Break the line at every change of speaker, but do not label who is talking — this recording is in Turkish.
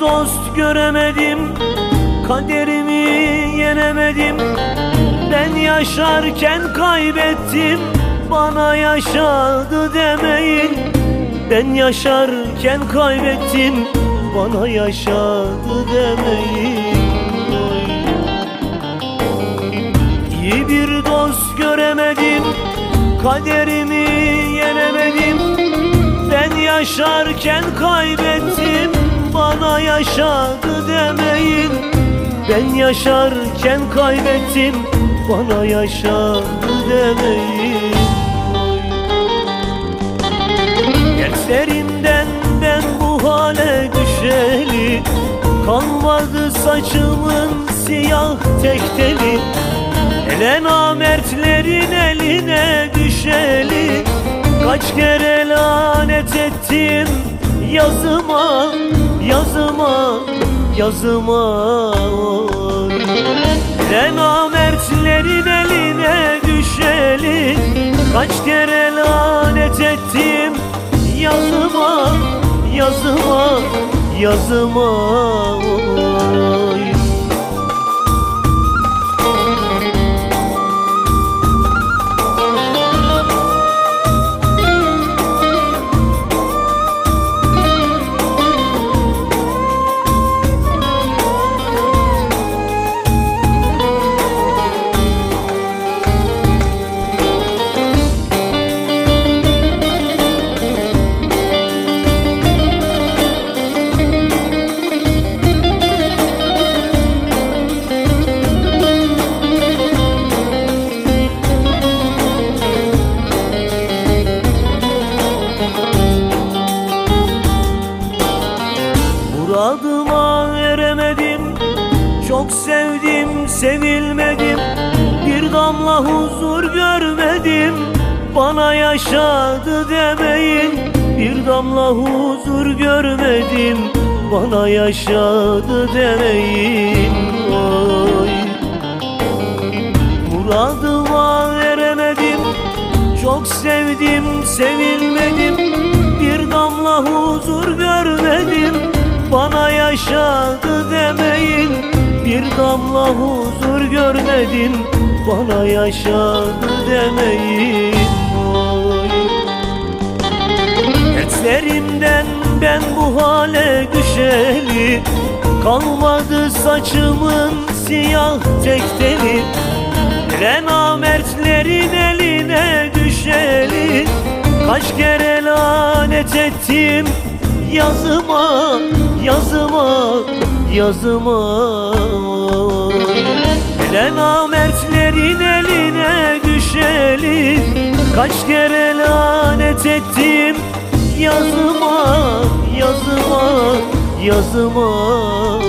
dost göremedim Kaderimi yenemedim. Ben yaşarken kaybettim Bana yaşadı demeyin. Ben yaşarken kaybettim Bana yaşadı demeyin. İyi bir dost göremedim Kaderimi yenemedim. Ben yaşarken kaybettim Bana yaşadı demeyin. Ben yaşarken kaybettim Bana yaşadı demeyin. Gençlerimden ben bu hale düşeli Kalmadı saçımın siyah tek teli Ele namertlerin eline düşeli Kaç kere lanet ettim yazıma, yazıma, yazıma. Ele namertlerin eline düşeli Kaç kere lanet ettim? Yazıma, yazıma, yazıma Çok sevdim sevilmedim. Bir damla huzur görmedim. Bana yaşadı demeyin. Bir damla huzur görmedim. Bana yaşadı demeyin. Oy. Muradıma eremedim Çok sevdim sevilmedim. Bir damla huzur görmedim. Bana yaşadı Damla huzur görmedim Bana yaşadı demeyin Oy. Ben bu hale düşeli Kalmadı saçımın siyah tek teli Ele namertlerin eline düşeli Kaç kere lanet ettim yazıma, yazıma, yazıma. Ele namertlerin eline düşeli Kaç kere lanet ettim? Yazıma, yazıma, yazıma